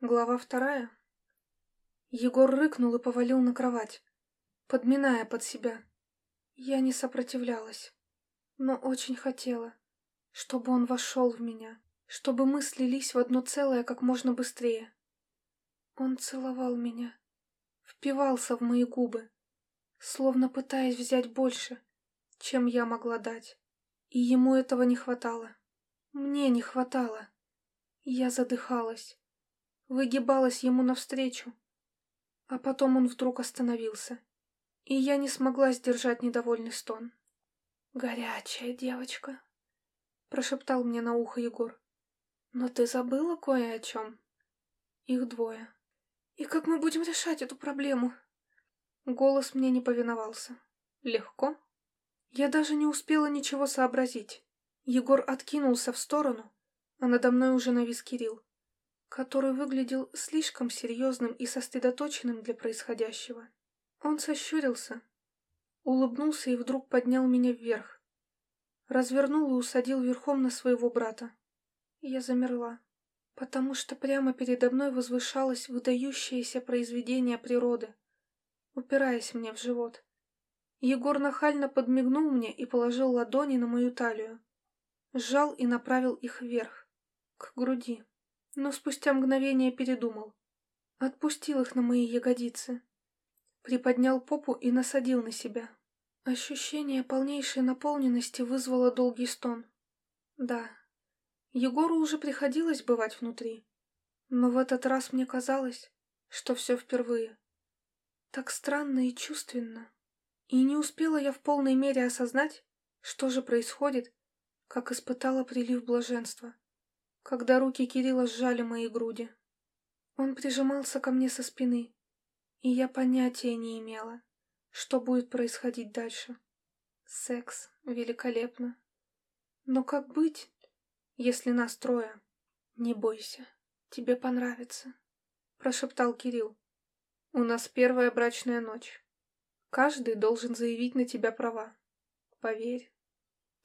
Глава вторая. Егор рыкнул и повалил на кровать, подминая под себя. Я не сопротивлялась, но очень хотела, чтобы он вошел в меня, чтобы мы слились в одно целое как можно быстрее. Он целовал меня, впивался в мои губы, словно пытаясь взять больше, чем я могла дать. И ему этого не хватало. Мне не хватало. Я задыхалась выгибалась ему навстречу. А потом он вдруг остановился, и я не смогла сдержать недовольный стон. «Горячая девочка», — прошептал мне на ухо Егор. «Но ты забыла кое о чем?» «Их двое. И как мы будем решать эту проблему?» Голос мне не повиновался. «Легко?» Я даже не успела ничего сообразить. Егор откинулся в сторону, а надо мной уже навис Кирилл который выглядел слишком серьезным и сосредоточенным для происходящего. Он сощурился, улыбнулся и вдруг поднял меня вверх. Развернул и усадил верхом на своего брата. Я замерла, потому что прямо передо мной возвышалось выдающееся произведение природы, упираясь мне в живот. Егор нахально подмигнул мне и положил ладони на мою талию. Сжал и направил их вверх, к груди но спустя мгновение передумал. Отпустил их на мои ягодицы. Приподнял попу и насадил на себя. Ощущение полнейшей наполненности вызвало долгий стон. Да, Егору уже приходилось бывать внутри. Но в этот раз мне казалось, что все впервые. Так странно и чувственно. И не успела я в полной мере осознать, что же происходит, как испытала прилив блаженства когда руки Кирилла сжали мои груди. Он прижимался ко мне со спины, и я понятия не имела, что будет происходить дальше. Секс великолепно. Но как быть, если нас трое? Не бойся, тебе понравится, прошептал Кирилл. У нас первая брачная ночь. Каждый должен заявить на тебя права. Поверь,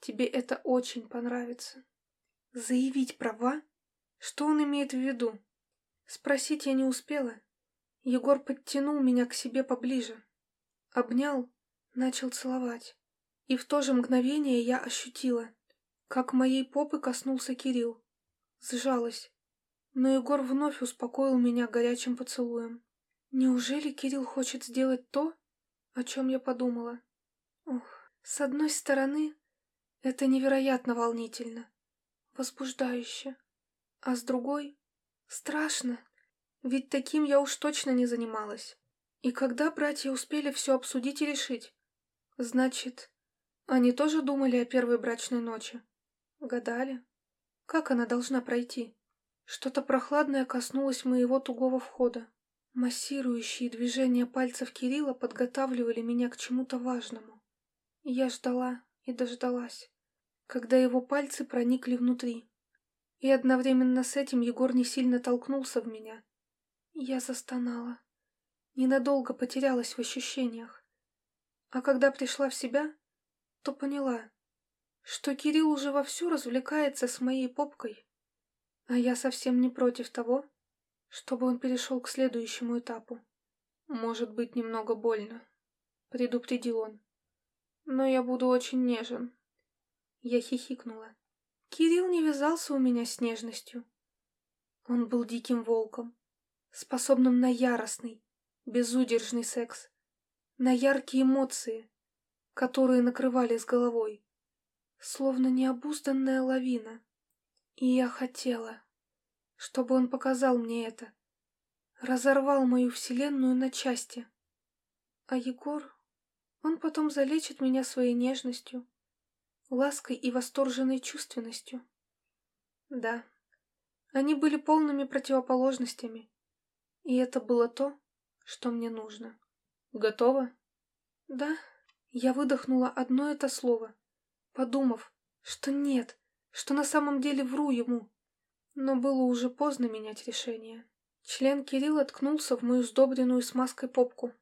тебе это очень понравится. Заявить права? Что он имеет в виду? Спросить я не успела. Егор подтянул меня к себе поближе. Обнял, начал целовать. И в то же мгновение я ощутила, как моей попы коснулся Кирилл. Сжалась. Но Егор вновь успокоил меня горячим поцелуем. Неужели Кирилл хочет сделать то, о чем я подумала? Ох, с одной стороны, это невероятно волнительно возбуждающе. А с другой — страшно, ведь таким я уж точно не занималась. И когда братья успели все обсудить и решить? Значит, они тоже думали о первой брачной ночи? Гадали? Как она должна пройти? Что-то прохладное коснулось моего тугого входа. Массирующие движения пальцев Кирилла подготавливали меня к чему-то важному. Я ждала и дождалась когда его пальцы проникли внутри. И одновременно с этим Егор не сильно толкнулся в меня. Я застонала. Ненадолго потерялась в ощущениях. А когда пришла в себя, то поняла, что Кирилл уже вовсю развлекается с моей попкой, а я совсем не против того, чтобы он перешел к следующему этапу. «Может быть немного больно», — предупредил он. «Но я буду очень нежен, я хихикнула. Кирилл не вязался у меня с нежностью. Он был диким волком, способным на яростный, безудержный секс, на яркие эмоции, которые накрывали с головой, словно необузданная лавина. И я хотела, чтобы он показал мне это, разорвал мою вселенную на части. А Егор, он потом залечит меня своей нежностью, лаской и восторженной чувственностью. Да, они были полными противоположностями, и это было то, что мне нужно. Готово? Да, я выдохнула одно это слово, подумав, что нет, что на самом деле вру ему. Но было уже поздно менять решение. Член Кирилла ткнулся в мою сдобренную смазкой попку.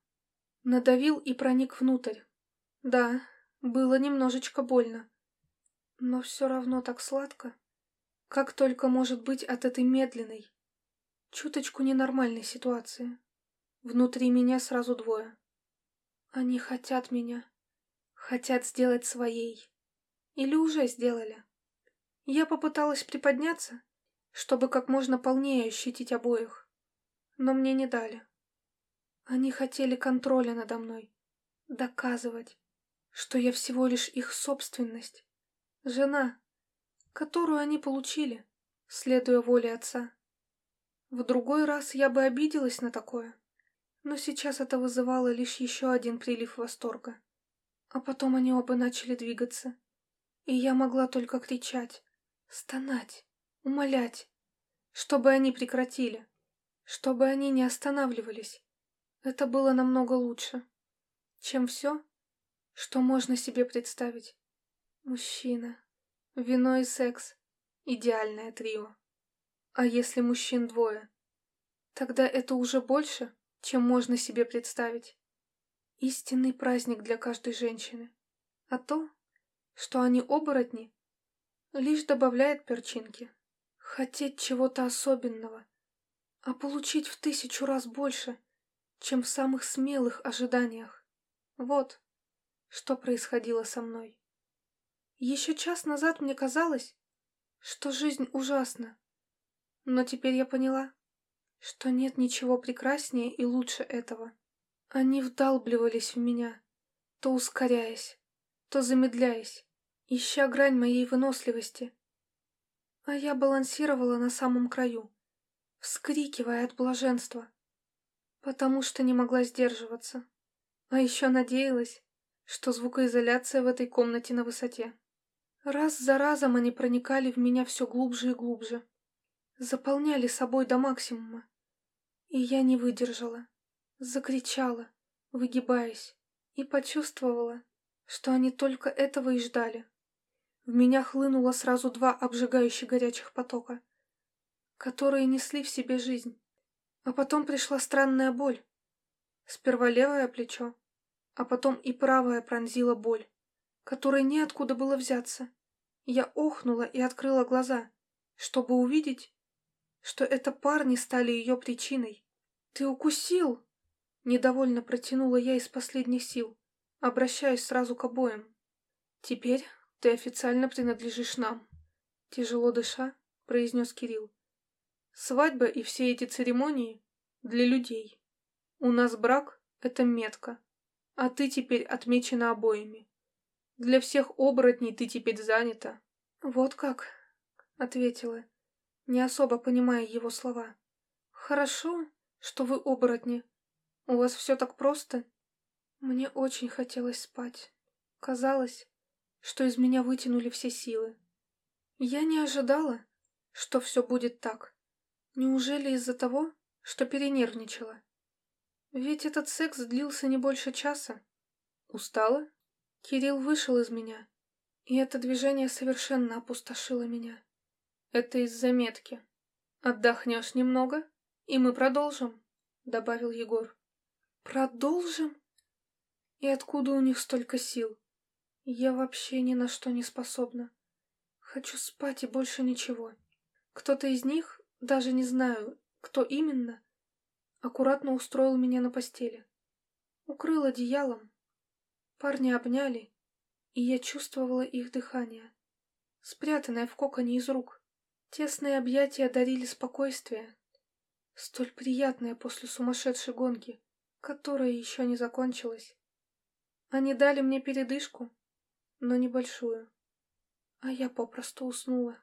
Надавил и проник внутрь. Да, было немножечко больно. Но все равно так сладко, как только может быть от этой медленной, чуточку ненормальной ситуации. Внутри меня сразу двое. Они хотят меня. Хотят сделать своей. Или уже сделали. Я попыталась приподняться, чтобы как можно полнее ощутить обоих. Но мне не дали. Они хотели контроля надо мной. Доказывать, что я всего лишь их собственность. Жена, которую они получили, следуя воле отца. В другой раз я бы обиделась на такое, но сейчас это вызывало лишь еще один прилив восторга. А потом они оба начали двигаться, и я могла только кричать, стонать, умолять, чтобы они прекратили, чтобы они не останавливались. Это было намного лучше, чем все, что можно себе представить. Мужчина, вино и секс — идеальное трио. А если мужчин двое? Тогда это уже больше, чем можно себе представить. Истинный праздник для каждой женщины. А то, что они оборотни, лишь добавляет перчинки. Хотеть чего-то особенного, а получить в тысячу раз больше, чем в самых смелых ожиданиях. Вот, что происходило со мной. Еще час назад мне казалось, что жизнь ужасна. Но теперь я поняла, что нет ничего прекраснее и лучше этого. Они вдалбливались в меня, то ускоряясь, то замедляясь, ища грань моей выносливости. А я балансировала на самом краю, вскрикивая от блаженства, потому что не могла сдерживаться. А еще надеялась, что звукоизоляция в этой комнате на высоте. Раз за разом они проникали в меня все глубже и глубже, заполняли собой до максимума. И я не выдержала, закричала, выгибаясь, и почувствовала, что они только этого и ждали. В меня хлынуло сразу два обжигающих горячих потока, которые несли в себе жизнь. А потом пришла странная боль. Сперва левое плечо, а потом и правое пронзила боль которой неоткуда было взяться. Я охнула и открыла глаза, чтобы увидеть, что это парни стали ее причиной. «Ты укусил!» Недовольно протянула я из последних сил, обращаясь сразу к обоим. «Теперь ты официально принадлежишь нам», — тяжело дыша, произнес Кирилл. «Свадьба и все эти церемонии для людей. У нас брак — это метка, а ты теперь отмечена обоими. Для всех оборотней ты теперь занята. Вот как, ответила, не особо понимая его слова. Хорошо, что вы оборотни. У вас все так просто. Мне очень хотелось спать. Казалось, что из меня вытянули все силы. Я не ожидала, что все будет так. Неужели из-за того, что перенервничала? Ведь этот секс длился не больше часа. Устала? Кирилл вышел из меня, и это движение совершенно опустошило меня. Это из-за метки. Отдохнешь немного, и мы продолжим, добавил Егор. Продолжим? И откуда у них столько сил? Я вообще ни на что не способна. Хочу спать и больше ничего. Кто-то из них, даже не знаю, кто именно, аккуратно устроил меня на постели. Укрыл одеялом, Парни обняли, и я чувствовала их дыхание, спрятанное в коконе из рук. Тесные объятия дарили спокойствие, столь приятное после сумасшедшей гонки, которая еще не закончилась. Они дали мне передышку, но небольшую, а я попросту уснула.